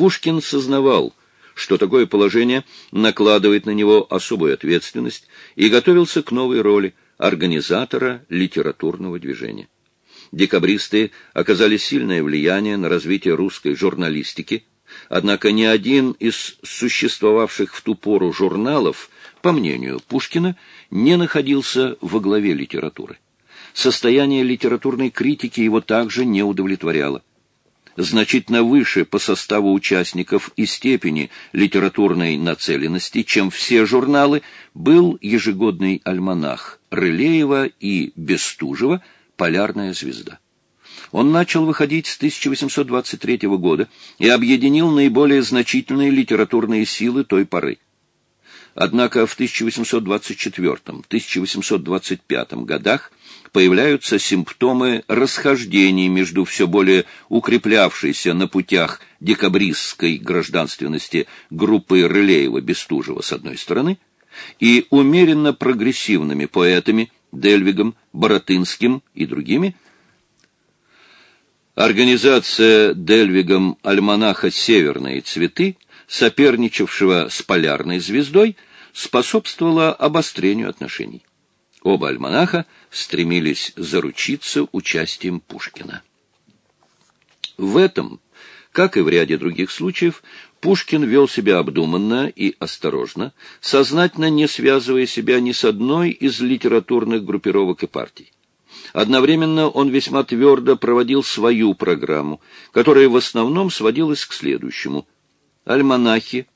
Пушкин сознавал, что такое положение накладывает на него особую ответственность и готовился к новой роли организатора литературного движения. Декабристы оказали сильное влияние на развитие русской журналистики, однако ни один из существовавших в ту пору журналов, по мнению Пушкина, не находился во главе литературы. Состояние литературной критики его также не удовлетворяло значительно выше по составу участников и степени литературной нацеленности, чем все журналы, был ежегодный альманах Рылеева и Бестужева «Полярная звезда». Он начал выходить с 1823 года и объединил наиболее значительные литературные силы той поры. Однако в 1824-1825 годах появляются симптомы расхождений между все более укреплявшейся на путях декабристской гражданственности группой Рылеева-Бестужева с одной стороны и умеренно прогрессивными поэтами Дельвигом, Боротынским и другими. Организация Дельвигом альманаха «Северные цветы», соперничавшего с полярной звездой, способствовала обострению отношений. Оба альманаха стремились заручиться участием Пушкина. В этом, как и в ряде других случаев, Пушкин вел себя обдуманно и осторожно, сознательно не связывая себя ни с одной из литературных группировок и партий. Одновременно он весьма твердо проводил свою программу, которая в основном сводилась к следующему. Альманахи,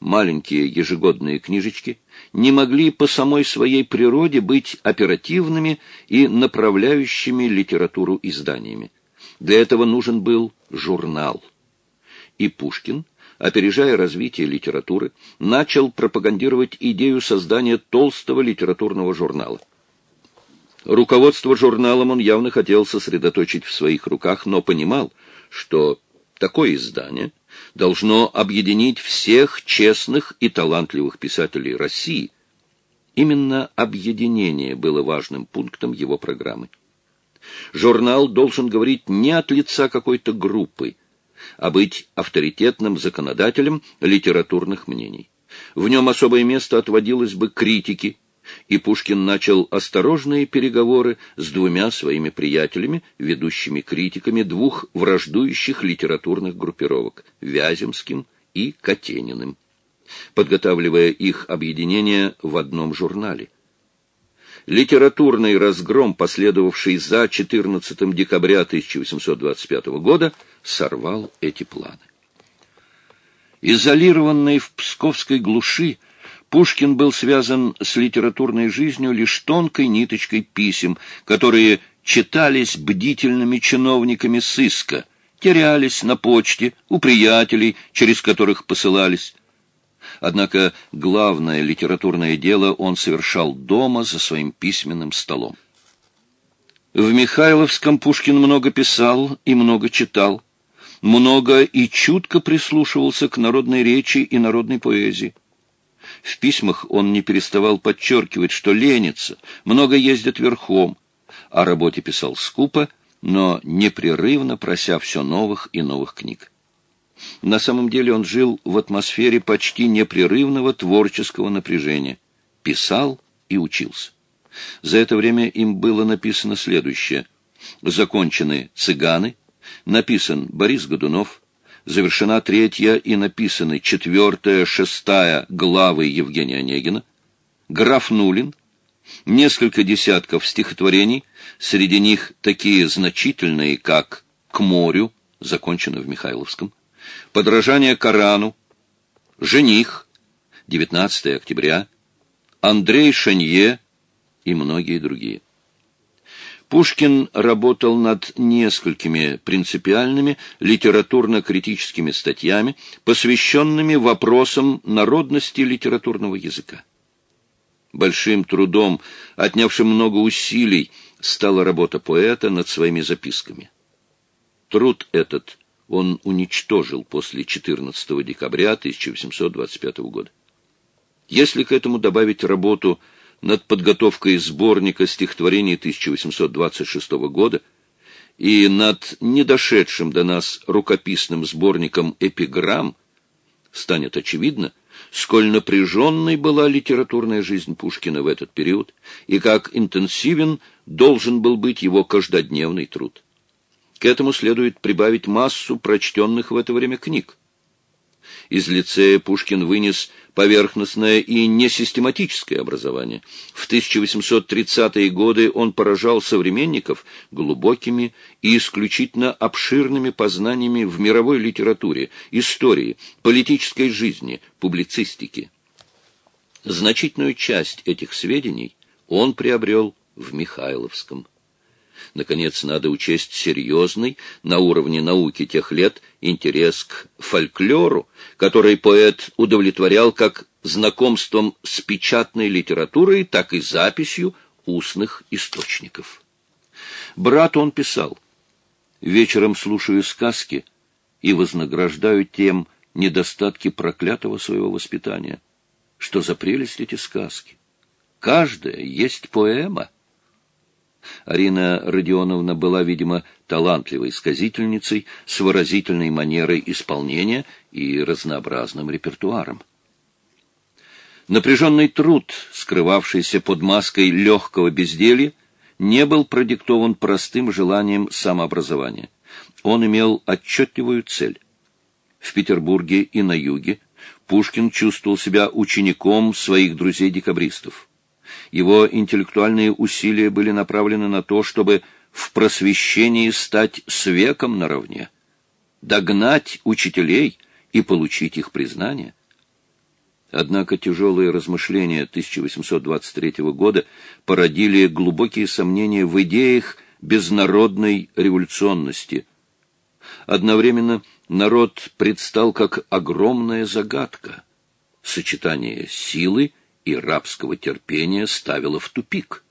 маленькие ежегодные книжечки, не могли по самой своей природе быть оперативными и направляющими литературу изданиями. Для этого нужен был журнал. И Пушкин, опережая развитие литературы, начал пропагандировать идею создания толстого литературного журнала. Руководство журналом он явно хотел сосредоточить в своих руках, но понимал, что такое издание должно объединить всех честных и талантливых писателей России. Именно объединение было важным пунктом его программы. Журнал должен говорить не от лица какой-то группы, а быть авторитетным законодателем литературных мнений. В нем особое место отводилось бы критике, и Пушкин начал осторожные переговоры с двумя своими приятелями, ведущими критиками двух враждующих литературных группировок – Вяземским и Катениным, подготавливая их объединение в одном журнале. Литературный разгром, последовавший за 14 декабря 1825 года, сорвал эти планы. Изолированный в псковской глуши, Пушкин был связан с литературной жизнью лишь тонкой ниточкой писем, которые читались бдительными чиновниками сыска, терялись на почте у приятелей, через которых посылались. Однако главное литературное дело он совершал дома за своим письменным столом. В Михайловском Пушкин много писал и много читал, много и чутко прислушивался к народной речи и народной поэзии. В письмах он не переставал подчеркивать, что ленится, много ездит верхом. О работе писал скупо, но непрерывно прося все новых и новых книг. На самом деле он жил в атмосфере почти непрерывного творческого напряжения. Писал и учился. За это время им было написано следующее. Закончены «Цыганы», написан Борис Годунов, завершена третья и написаны четвертая, шестая главы Евгения Онегина, граф Нулин, несколько десятков стихотворений, среди них такие значительные, как «К морю», закончено в Михайловском, «Подражание Корану», «Жених», 19 октября, Андрей Шанье и многие другие. Пушкин работал над несколькими принципиальными литературно-критическими статьями, посвященными вопросам народности литературного языка. Большим трудом, отнявшим много усилий, стала работа поэта над своими записками. Труд этот он уничтожил после 14 декабря 1825 года. Если к этому добавить работу над подготовкой сборника стихотворений 1826 года и над недошедшим до нас рукописным сборником эпиграмм станет очевидно, сколь напряженной была литературная жизнь Пушкина в этот период и как интенсивен должен был быть его каждодневный труд. К этому следует прибавить массу прочтенных в это время книг. Из лицея Пушкин вынес поверхностное и несистематическое образование. В 1830-е годы он поражал современников глубокими и исключительно обширными познаниями в мировой литературе, истории, политической жизни, публицистике. Значительную часть этих сведений он приобрел в Михайловском. Наконец, надо учесть серьезный, на уровне науки тех лет, интерес к фольклору, который поэт удовлетворял как знакомством с печатной литературой, так и записью устных источников. Брату он писал, «Вечером слушаю сказки и вознаграждаю тем недостатки проклятого своего воспитания. Что за прелесть эти сказки? Каждая есть поэма». Арина Родионовна была, видимо, талантливой сказительницей с выразительной манерой исполнения и разнообразным репертуаром. Напряженный труд, скрывавшийся под маской легкого безделья, не был продиктован простым желанием самообразования. Он имел отчетливую цель. В Петербурге и на юге Пушкин чувствовал себя учеником своих друзей-декабристов. Его интеллектуальные усилия были направлены на то, чтобы в просвещении стать с веком наравне, догнать учителей и получить их признание. Однако тяжелые размышления 1823 года породили глубокие сомнения в идеях безнародной революционности. Одновременно народ предстал как огромная загадка, сочетание силы и рабского терпения ставило в тупик.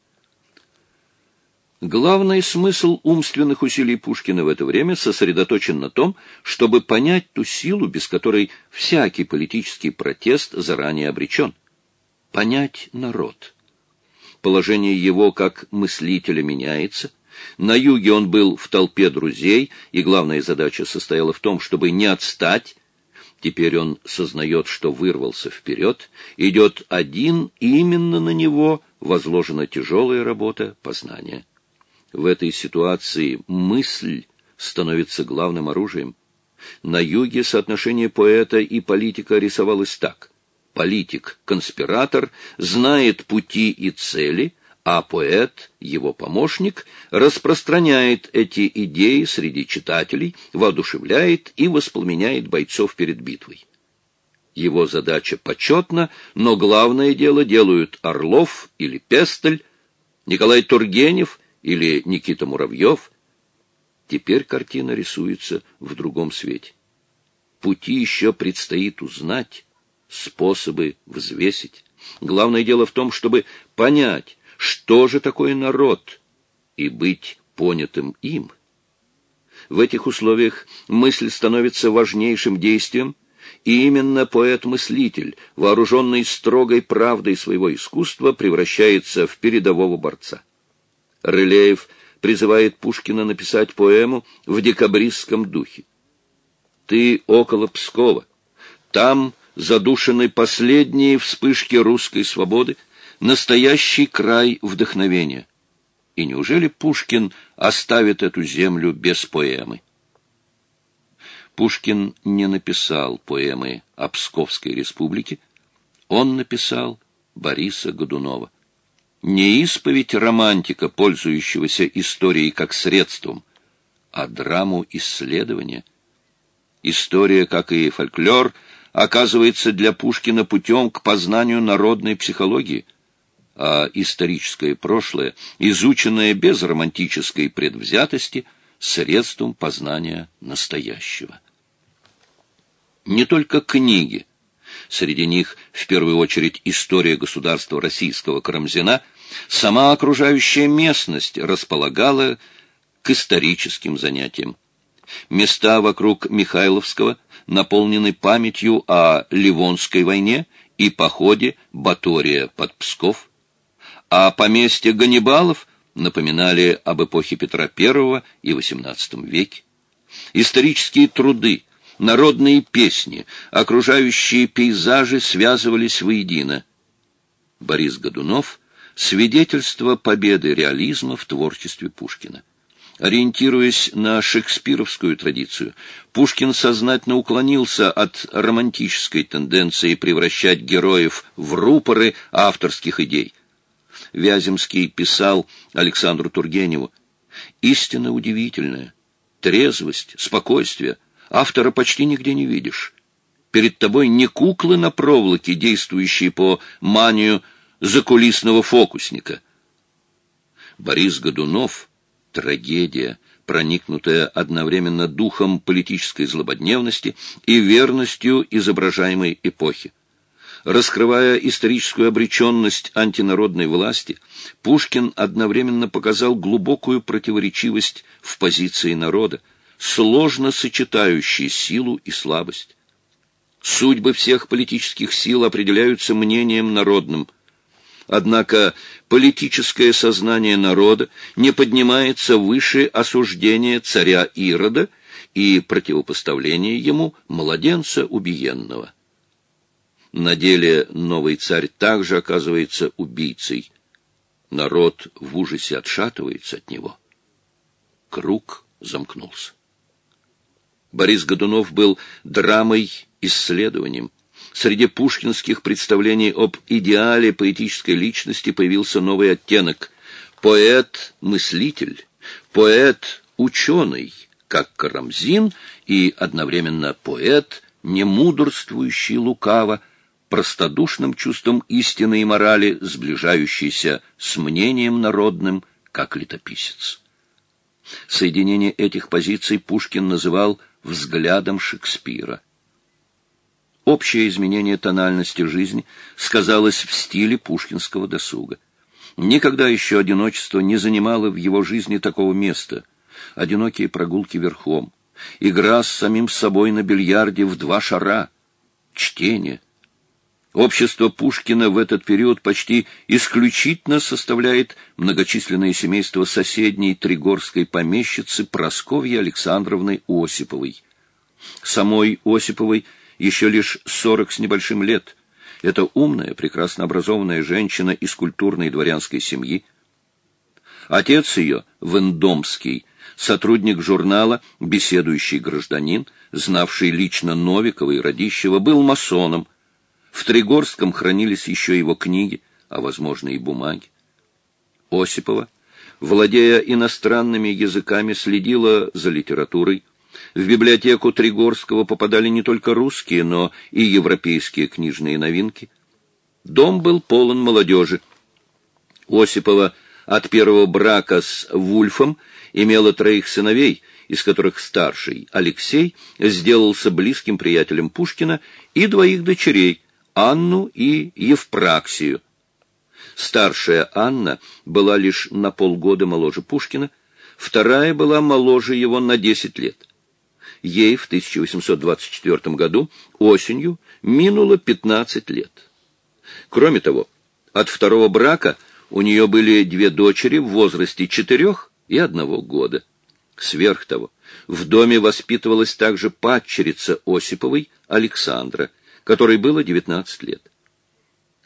Главный смысл умственных усилий Пушкина в это время сосредоточен на том, чтобы понять ту силу, без которой всякий политический протест заранее обречен. Понять народ. Положение его как мыслителя меняется. На юге он был в толпе друзей, и главная задача состояла в том, чтобы не отстать, Теперь он сознает, что вырвался вперед, идет один, и именно на него возложена тяжелая работа познания. В этой ситуации мысль становится главным оружием. На юге соотношение поэта и политика рисовалось так. Политик-конспиратор знает пути и цели, а поэт, его помощник, распространяет эти идеи среди читателей, воодушевляет и воспламеняет бойцов перед битвой. Его задача почетна, но главное дело делают Орлов или Пестель, Николай Тургенев или Никита Муравьев. Теперь картина рисуется в другом свете. Пути еще предстоит узнать, способы взвесить. Главное дело в том, чтобы понять, что же такое народ, и быть понятым им. В этих условиях мысль становится важнейшим действием, и именно поэт-мыслитель, вооруженный строгой правдой своего искусства, превращается в передового борца. Рылеев призывает Пушкина написать поэму в декабристском духе. «Ты около Пскова. Там задушены последние вспышки русской свободы, настоящий край вдохновения. И неужели Пушкин оставит эту землю без поэмы? Пушкин не написал поэмы о Псковской республике, он написал Бориса Годунова. Не исповедь романтика, пользующегося историей как средством, а драму исследования. История, как и фольклор, оказывается для Пушкина путем к познанию народной психологии – а историческое прошлое, изученное без романтической предвзятости, средством познания настоящего. Не только книги, среди них в первую очередь история государства российского Карамзина, сама окружающая местность располагала к историческим занятиям. Места вокруг Михайловского наполнены памятью о Ливонской войне и походе Батория под Псков, а поместье Ганнибалов напоминали об эпохе Петра I и XVIII веке. Исторические труды, народные песни, окружающие пейзажи связывались воедино. Борис Годунов — свидетельство победы реализма в творчестве Пушкина. Ориентируясь на шекспировскую традицию, Пушкин сознательно уклонился от романтической тенденции превращать героев в рупоры авторских идей. Вяземский писал Александру Тургеневу, «Истина удивительная, трезвость, спокойствие, автора почти нигде не видишь. Перед тобой не куклы на проволоке, действующие по манию закулисного фокусника». Борис Годунов — трагедия, проникнутая одновременно духом политической злободневности и верностью изображаемой эпохи. Раскрывая историческую обреченность антинародной власти, Пушкин одновременно показал глубокую противоречивость в позиции народа, сложно сочетающие силу и слабость. Судьбы всех политических сил определяются мнением народным – Однако политическое сознание народа не поднимается выше осуждения царя Ирода и противопоставления ему младенца убиенного. На деле новый царь также оказывается убийцей. Народ в ужасе отшатывается от него. Круг замкнулся. Борис Годунов был драмой, исследованием. Среди пушкинских представлений об идеале поэтической личности появился новый оттенок – поэт-мыслитель, поэт-ученый, как Карамзин, и одновременно поэт, не мудрствующий лукаво, простодушным чувством истины и морали, сближающийся с мнением народным, как летописец. Соединение этих позиций Пушкин называл «взглядом Шекспира». Общее изменение тональности жизни сказалось в стиле пушкинского досуга. Никогда еще одиночество не занимало в его жизни такого места. Одинокие прогулки верхом, игра с самим собой на бильярде в два шара, чтение. Общество Пушкина в этот период почти исключительно составляет многочисленное семейство соседней тригорской помещицы Просковьи Александровны Осиповой. Самой Осиповой – еще лишь сорок с небольшим лет. Это умная, прекрасно образованная женщина из культурной дворянской семьи. Отец ее, Вендомский, сотрудник журнала «Беседующий гражданин», знавший лично Новикова и Радищева, был масоном. В Тригорском хранились еще его книги, а, возможно, и бумаги. Осипова, владея иностранными языками, следила за литературой, в библиотеку Тригорского попадали не только русские, но и европейские книжные новинки. Дом был полон молодежи. Осипова от первого брака с Вульфом имела троих сыновей, из которых старший, Алексей, сделался близким приятелем Пушкина, и двоих дочерей, Анну и Евпраксию. Старшая Анна была лишь на полгода моложе Пушкина, вторая была моложе его на десять лет. Ей в 1824 году осенью минуло 15 лет. Кроме того, от второго брака у нее были две дочери в возрасте четырех и одного года. Сверх того, в доме воспитывалась также падчерица Осиповой Александра, которой было 19 лет.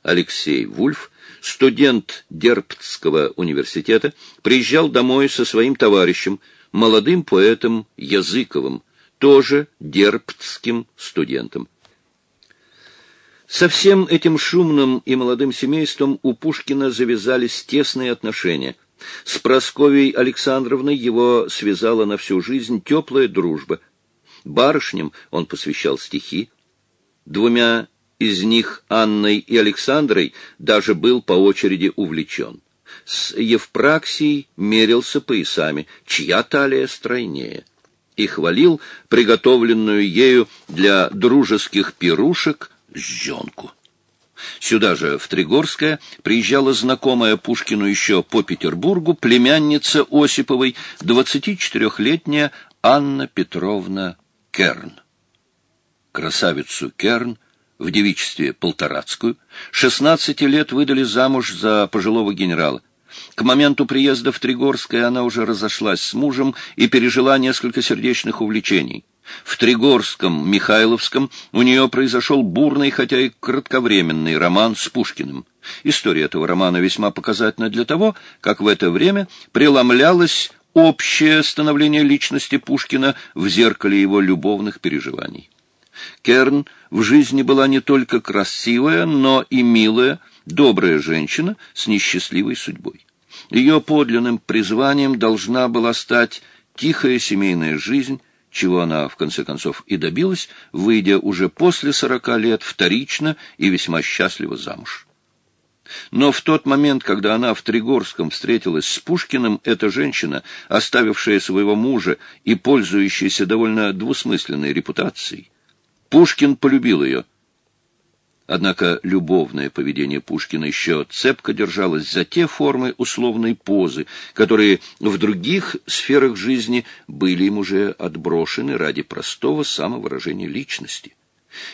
Алексей Вульф, студент Дерптского университета, приезжал домой со своим товарищем, молодым поэтом Языковым, тоже дерптским студентом. Со всем этим шумным и молодым семейством у Пушкина завязались тесные отношения. С Просковией Александровной его связала на всю жизнь теплая дружба. Барышням он посвящал стихи. Двумя из них, Анной и Александрой, даже был по очереди увлечен. С Евпраксией мерился поясами, чья талия стройнее и хвалил приготовленную ею для дружеских пирушек жженку. Сюда же, в Тригорское, приезжала знакомая Пушкину еще по Петербургу племянница Осиповой, 24-летняя Анна Петровна Керн. Красавицу Керн в девичестве Полторацкую 16 лет выдали замуж за пожилого генерала. К моменту приезда в Тригорское она уже разошлась с мужем и пережила несколько сердечных увлечений. В Тригорском, Михайловском у нее произошел бурный, хотя и кратковременный роман с Пушкиным. История этого романа весьма показательна для того, как в это время преломлялось общее становление личности Пушкина в зеркале его любовных переживаний. Керн в жизни была не только красивая, но и милая, добрая женщина с несчастливой судьбой. Ее подлинным призванием должна была стать тихая семейная жизнь, чего она, в конце концов, и добилась, выйдя уже после сорока лет вторично и весьма счастливо замуж. Но в тот момент, когда она в Тригорском встретилась с Пушкиным, эта женщина, оставившая своего мужа и пользующаяся довольно двусмысленной репутацией, Пушкин полюбил ее. Однако любовное поведение Пушкина еще цепко держалось за те формы условной позы, которые в других сферах жизни были им уже отброшены ради простого самовыражения личности.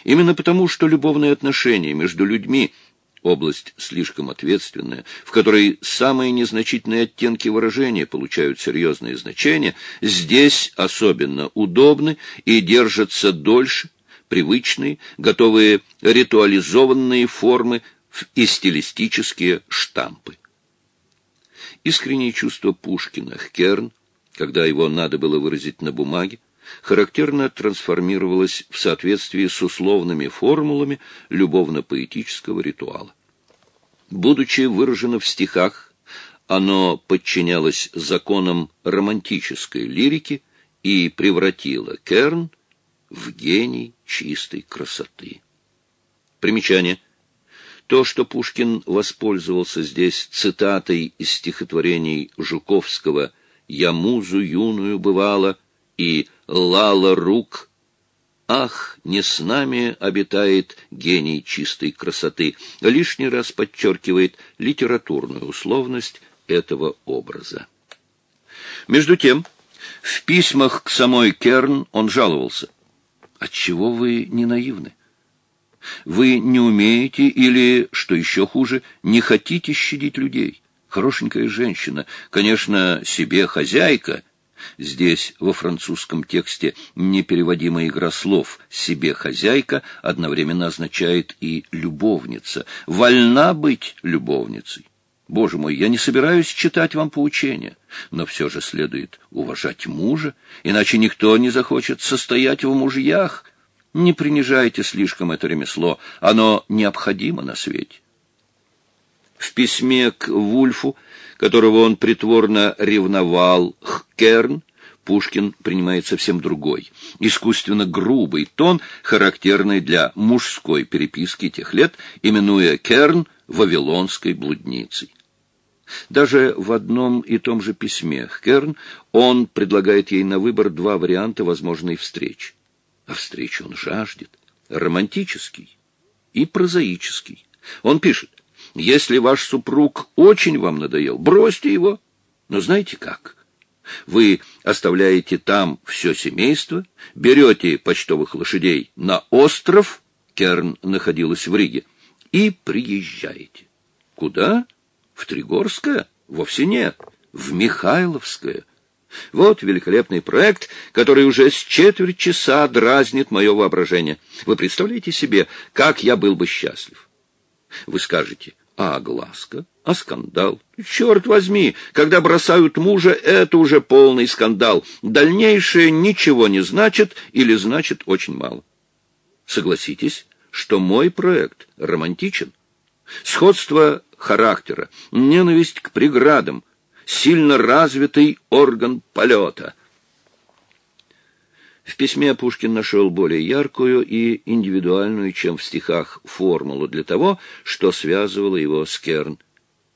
Именно потому, что любовные отношения между людьми – область слишком ответственная, в которой самые незначительные оттенки выражения получают серьезное значение, здесь особенно удобны и держатся дольше, привычные, готовые ритуализованные формы и стилистические штампы. Искреннее чувство Пушкина Керн, когда его надо было выразить на бумаге, характерно трансформировалось в соответствии с условными формулами любовно-поэтического ритуала. Будучи выражено в стихах, оно подчинялось законам романтической лирики и превратило Керн в гений чистой красоты. Примечание. То, что Пушкин воспользовался здесь цитатой из стихотворений Жуковского «Я музу юную бывала» и «Лала рук», «Ах, не с нами обитает гений чистой красоты», лишний раз подчеркивает литературную условность этого образа. Между тем, в письмах к самой Керн он жаловался. Отчего вы не наивны? Вы не умеете или, что еще хуже, не хотите щадить людей. Хорошенькая женщина, конечно, себе хозяйка. Здесь во французском тексте непереводимая игра слов «себе хозяйка» одновременно означает и «любовница». Вольна быть любовницей. Боже мой, я не собираюсь читать вам поучения, но все же следует уважать мужа, иначе никто не захочет состоять в мужьях. Не принижайте слишком это ремесло, оно необходимо на свете. В письме к Вульфу, которого он притворно ревновал, Хкерн, Пушкин принимает совсем другой, искусственно грубый тон, характерный для мужской переписки тех лет, именуя Керн «вавилонской блудницей». Даже в одном и том же письме Керн он предлагает ей на выбор два варианта возможной встречи. А встречи он жаждет. Романтический и прозаический. Он пишет, если ваш супруг очень вам надоел, бросьте его. Но знаете как? Вы оставляете там все семейство, берете почтовых лошадей на остров, Керн находилась в Риге, и приезжаете. Куда? В Тригорское? Вовсе нет. В Михайловское. Вот великолепный проект, который уже с четверть часа дразнит мое воображение. Вы представляете себе, как я был бы счастлив? Вы скажете, а огласка, а скандал? Черт возьми, когда бросают мужа, это уже полный скандал. Дальнейшее ничего не значит или значит очень мало. Согласитесь, что мой проект романтичен. Сходство характера, ненависть к преградам, сильно развитый орган полета. В письме Пушкин нашел более яркую и индивидуальную, чем в стихах, формулу для того, что связывало его с Керн.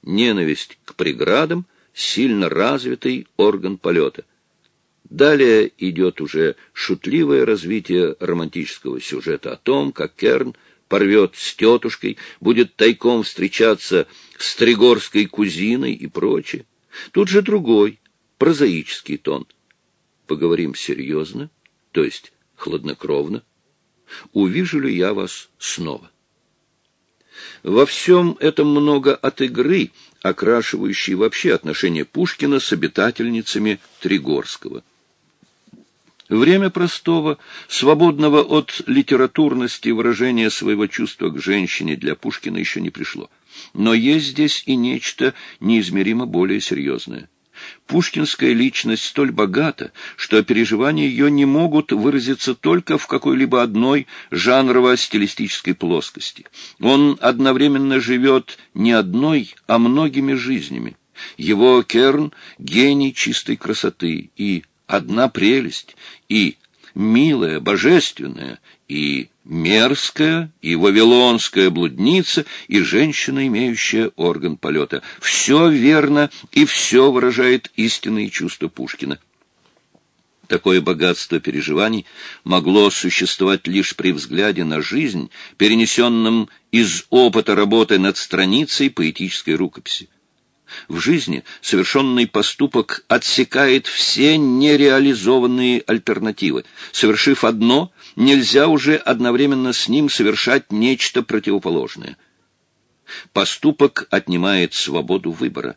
Ненависть к преградам, сильно развитый орган полета. Далее идет уже шутливое развитие романтического сюжета о том, как Керн — порвет с тетушкой, будет тайком встречаться с тригорской кузиной и прочее. Тут же другой, прозаический тон. Поговорим серьезно, то есть хладнокровно. Увижу ли я вас снова? Во всем этом много от игры, окрашивающей вообще отношения Пушкина с обитательницами Тригорского. Время простого, свободного от литературности выражения своего чувства к женщине для Пушкина еще не пришло. Но есть здесь и нечто неизмеримо более серьезное. Пушкинская личность столь богата, что переживания ее не могут выразиться только в какой-либо одной жанрово-стилистической плоскости. Он одновременно живет не одной, а многими жизнями. Его Керн — гений чистой красоты и одна прелесть, и милая, божественная, и мерзкая, и вавилонская блудница, и женщина, имеющая орган полета. Все верно, и все выражает истинные чувства Пушкина. Такое богатство переживаний могло существовать лишь при взгляде на жизнь, перенесенном из опыта работы над страницей поэтической рукописи. В жизни совершенный поступок отсекает все нереализованные альтернативы. Совершив одно, нельзя уже одновременно с ним совершать нечто противоположное. Поступок отнимает свободу выбора.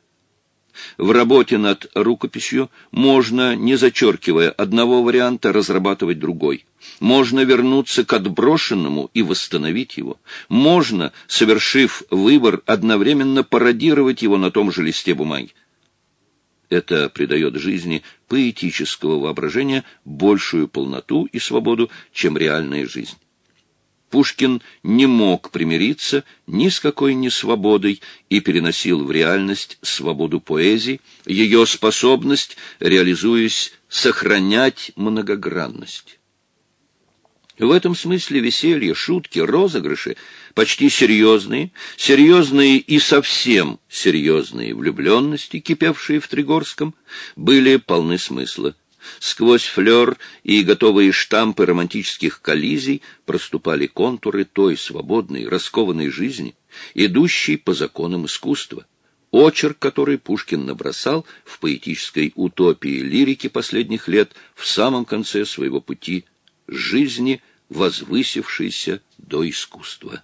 В работе над рукописью можно, не зачеркивая одного варианта, разрабатывать другой. Можно вернуться к отброшенному и восстановить его. Можно, совершив выбор, одновременно пародировать его на том же листе бумаги. Это придает жизни поэтического воображения большую полноту и свободу, чем реальная жизнь. Пушкин не мог примириться ни с какой несвободой и переносил в реальность свободу поэзии, ее способность, реализуясь, сохранять многогранность. В этом смысле веселье, шутки, розыгрыши, почти серьезные, серьезные и совсем серьезные влюбленности, кипевшие в Тригорском, были полны смысла. Сквозь флер и готовые штампы романтических коллизий проступали контуры той свободной, раскованной жизни, идущей по законам искусства, очерк, который Пушкин набросал в поэтической утопии лирики последних лет в самом конце своего пути жизни, возвысившейся до искусства.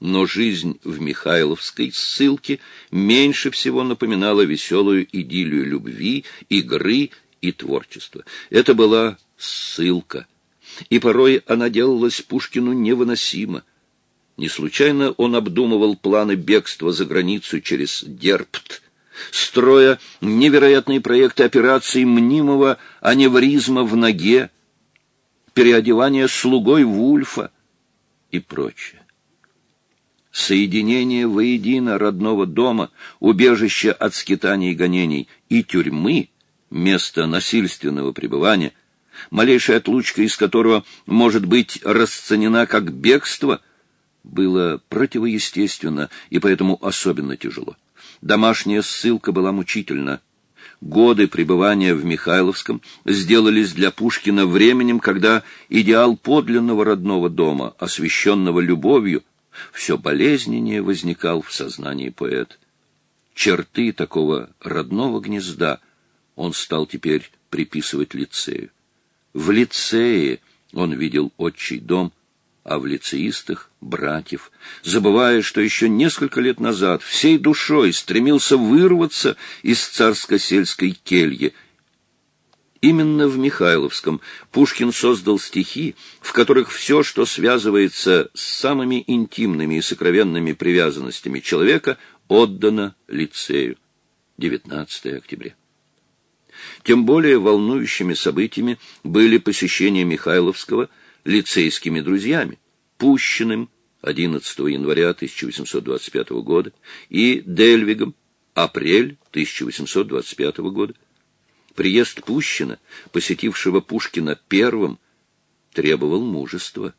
Но жизнь в Михайловской ссылке меньше всего напоминала веселую идиллию любви, игры и творчества. Это была ссылка, и порой она делалась Пушкину невыносима. Не случайно он обдумывал планы бегства за границу через Дерпт, строя невероятные проекты операций мнимого аневризма в ноге, переодевания слугой Вульфа и прочее. Соединение воедино родного дома, убежища от скитаний и гонений и тюрьмы — место насильственного пребывания, малейшая отлучка из которого может быть расценена как бегство, было противоестественно и поэтому особенно тяжело. Домашняя ссылка была мучительна. Годы пребывания в Михайловском сделались для Пушкина временем, когда идеал подлинного родного дома, освященного любовью, все болезненнее возникал в сознании поэта. Черты такого родного гнезда он стал теперь приписывать лицею. В лицее он видел отчий дом, а в лицеистах — братьев, забывая, что еще несколько лет назад всей душой стремился вырваться из царско-сельской кельи. Именно в Михайловском Пушкин создал стихи, в которых все, что связывается с самыми интимными и сокровенными привязанностями человека, отдано лицею. 19 октября. Тем более волнующими событиями были посещения Михайловского лицейскими друзьями, Пущиным 11 января 1825 года и Дельвигом апрель 1825 года. Приезд Пущина, посетившего Пушкина первым, требовал мужества.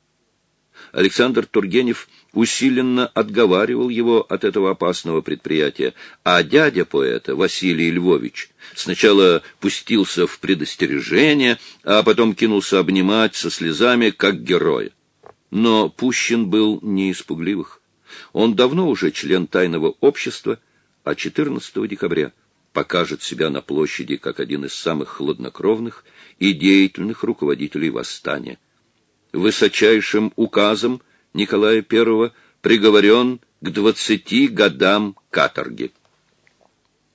Александр Тургенев усиленно отговаривал его от этого опасного предприятия, а дядя поэта, Василий Львович, сначала пустился в предостережение, а потом кинулся обнимать со слезами, как героя. Но Пущин был не испугливых. Он давно уже член тайного общества, а 14 декабря покажет себя на площади как один из самых хладнокровных и деятельных руководителей восстания. Высочайшим указом Николая I приговорен к двадцати годам каторги.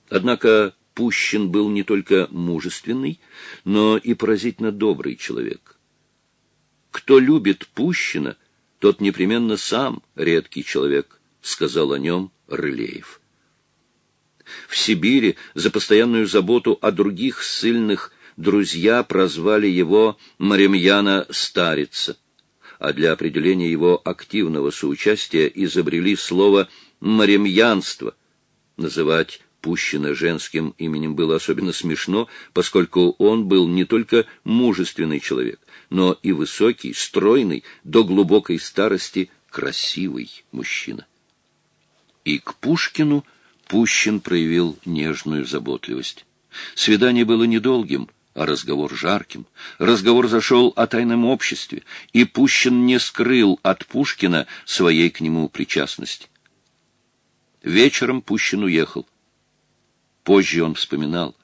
Однако Пущин был не только мужественный, но и поразительно добрый человек. Кто любит Пущина, тот непременно сам редкий человек, сказал о нем Рылеев. В Сибири за постоянную заботу о других ссыльных друзья прозвали его Маремьяна Старица, а для определения его активного соучастия изобрели слово «маремьянство», называть Пущина женским именем было особенно смешно, поскольку он был не только мужественный человек, но и высокий, стройный, до глубокой старости красивый мужчина. И к Пушкину Пущин проявил нежную заботливость. Свидание было недолгим, а разговор жарким. Разговор зашел о тайном обществе, и Пущин не скрыл от Пушкина своей к нему причастности. Вечером Пущин уехал. Позже он вспоминал.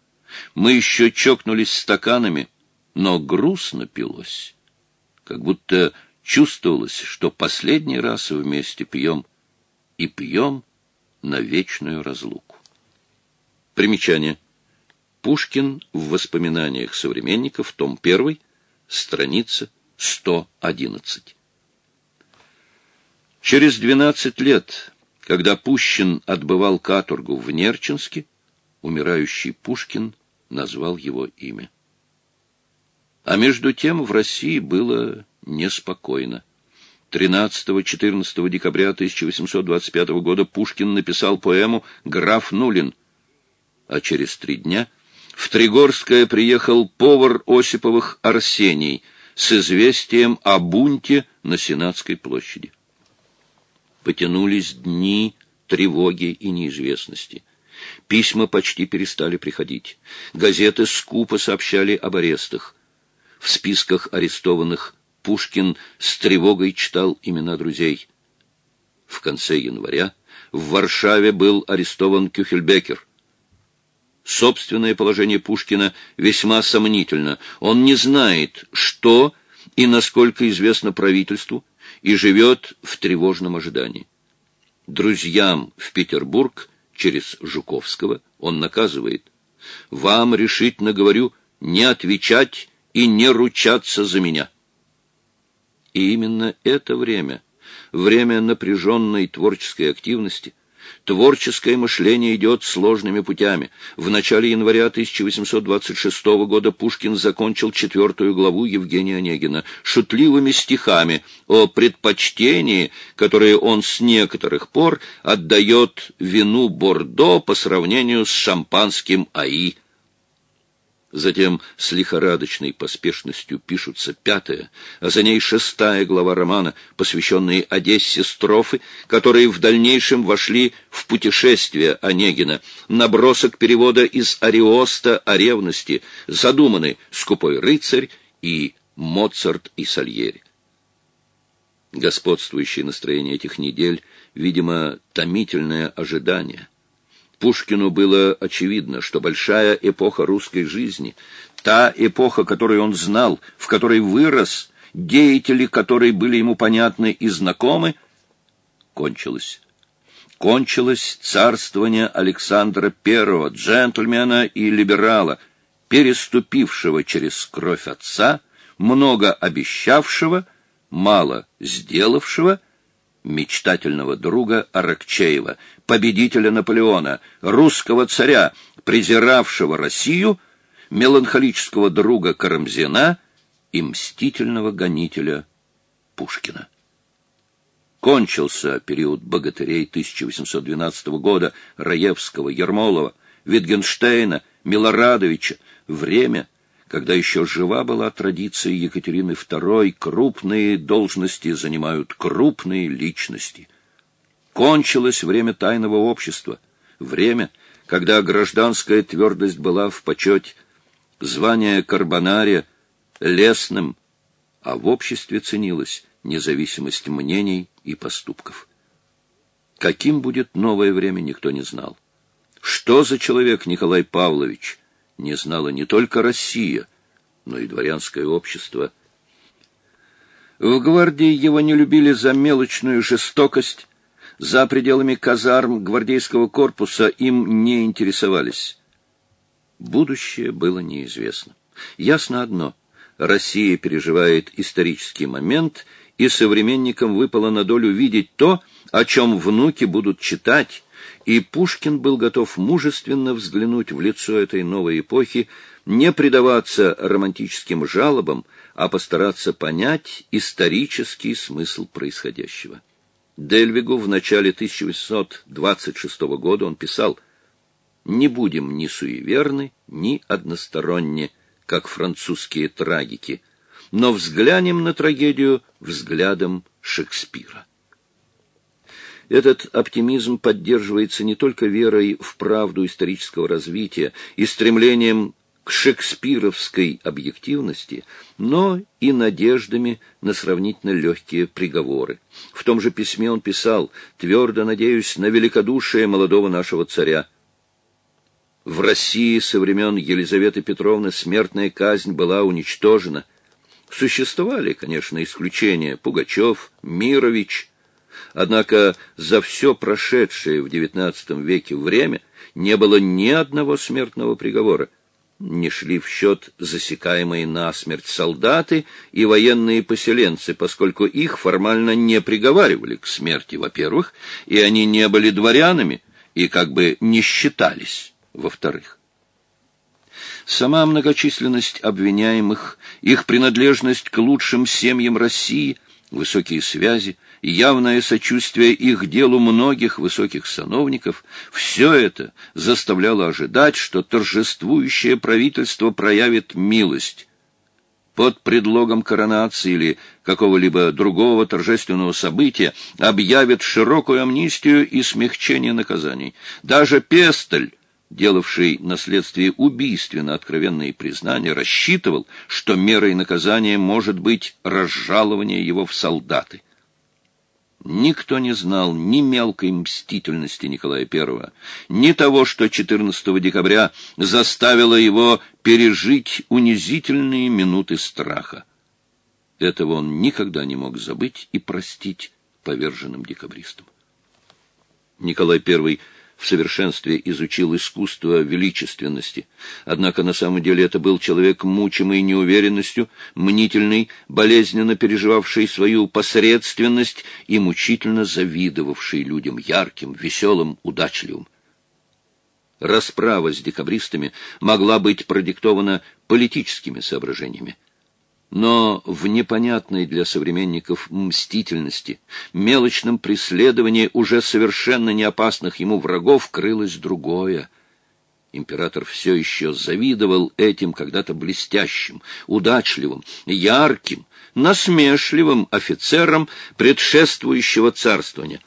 Мы еще чокнулись стаканами, но грустно пилось. Как будто чувствовалось, что последний раз вместе пьем, и пьем на вечную разлуку. Примечание. Пушкин в воспоминаниях современников, том 1, страница 111. Через 12 лет, когда Пущин отбывал каторгу в Нерчинске, умирающий Пушкин назвал его имя. А между тем в России было неспокойно. 13-14 декабря 1825 года Пушкин написал поэму «Граф Нулин», а через три дня в Тригорское приехал повар Осиповых Арсений с известием о бунте на Сенатской площади. Потянулись дни тревоги и неизвестности. Письма почти перестали приходить. Газеты скупо сообщали об арестах. В списках арестованных Пушкин с тревогой читал имена друзей. В конце января в Варшаве был арестован Кюхельбекер. Собственное положение Пушкина весьма сомнительно. Он не знает, что и насколько известно правительству, и живет в тревожном ожидании. Друзьям в Петербург через Жуковского он наказывает. «Вам решительно говорю не отвечать и не ручаться за меня». И именно это время, время напряженной творческой активности, Творческое мышление идет сложными путями. В начале января 1826 года Пушкин закончил четвертую главу Евгения Онегина шутливыми стихами о предпочтении, которое он с некоторых пор отдает вину Бордо по сравнению с шампанским АИ. Затем с лихорадочной поспешностью пишутся пятая, а за ней шестая глава романа, посвященные Одессе строфы, которые в дальнейшем вошли в путешествие Онегина, набросок перевода из Ариоста о ревности, задуманы «Скупой рыцарь» и «Моцарт и Сальери». Господствующее настроение этих недель, видимо, томительное ожидание — Пушкину было очевидно, что большая эпоха русской жизни, та эпоха, которую он знал, в которой вырос, деятели которой были ему понятны и знакомы, кончилась. Кончилось царствование Александра I, джентльмена и либерала, переступившего через кровь отца, много обещавшего, мало сделавшего — мечтательного друга Аракчеева, победителя Наполеона, русского царя, презиравшего Россию, меланхолического друга Карамзина и мстительного гонителя Пушкина. Кончился период богатырей 1812 года Раевского, Ермолова, Витгенштейна, Милорадовича, время — когда еще жива была традиция Екатерины II, крупные должности занимают крупные личности. Кончилось время тайного общества, время, когда гражданская твердость была в почете, звание карбонария лесным, а в обществе ценилась независимость мнений и поступков. Каким будет новое время, никто не знал. Что за человек Николай Павлович? не знала не только Россия, но и дворянское общество. В гвардии его не любили за мелочную жестокость, за пределами казарм гвардейского корпуса им не интересовались. Будущее было неизвестно. Ясно одно — Россия переживает исторический момент, и современникам выпало на долю видеть то, о чем внуки будут читать, и Пушкин был готов мужественно взглянуть в лицо этой новой эпохи, не предаваться романтическим жалобам, а постараться понять исторический смысл происходящего. Дельвигу в начале 1826 года он писал «Не будем ни суеверны, ни односторонне, как французские трагики, но взглянем на трагедию взглядом Шекспира». Этот оптимизм поддерживается не только верой в правду исторического развития и стремлением к шекспировской объективности, но и надеждами на сравнительно легкие приговоры. В том же письме он писал «Твердо надеюсь на великодушие молодого нашего царя». В России со времен Елизаветы Петровны смертная казнь была уничтожена. Существовали, конечно, исключения Пугачев, Мирович. Однако за все прошедшее в XIX веке время не было ни одного смертного приговора не шли в счет засекаемые насмерть солдаты и военные поселенцы, поскольку их формально не приговаривали к смерти, во-первых, и они не были дворянами и как бы не считались, во-вторых. Сама многочисленность обвиняемых, их принадлежность к лучшим семьям России, высокие связи — явное сочувствие их делу многих высоких сановников, все это заставляло ожидать, что торжествующее правительство проявит милость. Под предлогом коронации или какого-либо другого торжественного события объявит широкую амнистию и смягчение наказаний. Даже Пестель, делавший на следствии убийственно откровенные признания, рассчитывал, что мерой наказания может быть разжалование его в солдаты. Никто не знал ни мелкой мстительности Николая I, ни того, что 14 декабря заставило его пережить унизительные минуты страха. Этого он никогда не мог забыть и простить поверженным декабристам. Николай I в совершенстве изучил искусство величественности. Однако на самом деле это был человек, мучимый неуверенностью, мнительный, болезненно переживавший свою посредственность и мучительно завидовавший людям ярким, веселым, удачливым. Расправа с декабристами могла быть продиктована политическими соображениями но в непонятной для современников мстительности, мелочном преследовании уже совершенно неопасных ему врагов крылось другое. Император все еще завидовал этим когда-то блестящим, удачливым, ярким, насмешливым офицерам предшествующего царствования,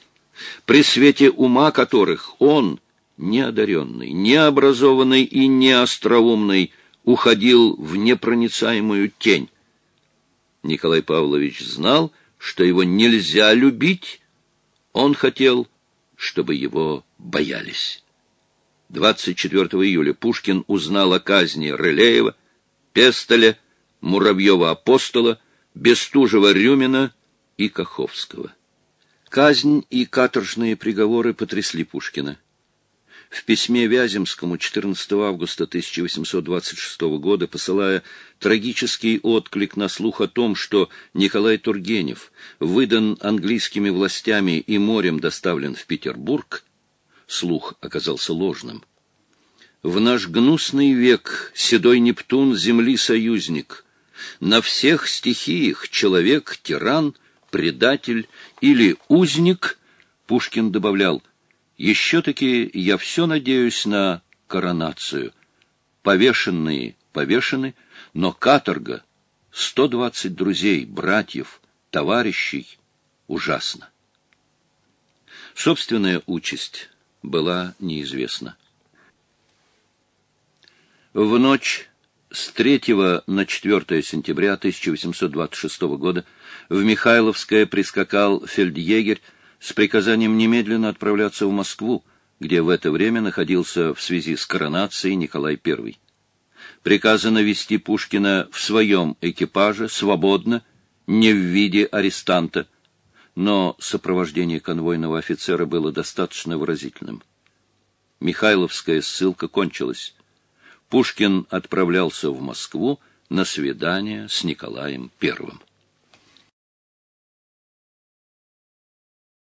при свете ума которых он, неодаренный, необразованный и неостроумный, уходил в непроницаемую тень. Николай Павлович знал, что его нельзя любить. Он хотел, чтобы его боялись. 24 июля Пушкин узнал о казни Рылеева, Пестоля, Муравьева-Апостола, Бестужева-Рюмина и Каховского. Казнь и каторжные приговоры потрясли Пушкина. В письме Вяземскому 14 августа 1826 года, посылая трагический отклик на слух о том, что Николай Тургенев выдан английскими властями и морем доставлен в Петербург, слух оказался ложным. В наш гнусный век седой Нептун земли союзник, на всех стихиях человек — тиран, предатель или узник, Пушкин добавлял — еще-таки я все надеюсь на коронацию. Повешенные повешены, но каторга, сто двадцать друзей, братьев, товарищей ужасно. Собственная участь была неизвестна. В ночь с 3 на 4 сентября 1826 года в Михайловское прискакал фельдъегерь с приказанием немедленно отправляться в Москву, где в это время находился в связи с коронацией Николай I. Приказано вести Пушкина в своем экипаже, свободно, не в виде арестанта. но сопровождение конвойного офицера было достаточно выразительным. Михайловская ссылка кончилась. Пушкин отправлялся в Москву на свидание с Николаем Первым.